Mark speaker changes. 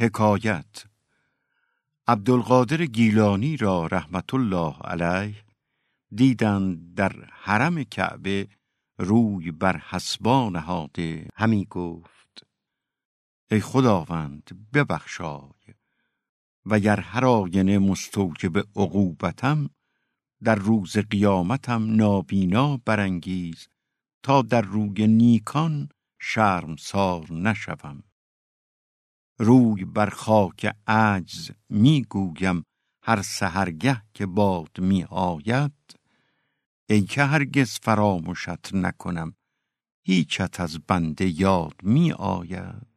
Speaker 1: حکایت. عبدالقادر گیلانی را رحمت الله علیه دیدند در حرم کعبه روی بر حسبان نهاده. همی گفت ای خداوند ببخشای و گر هر آینه مستوجب عقوبتم در روز قیامتم نابینا برانگیز تا در روی نیکان شرمسار نشوم. روی بر خاک عجز می گویم هر سحرگه که باد می آید. ای که هرگز فراموشت نکنم هیچت از بنده یاد می آید.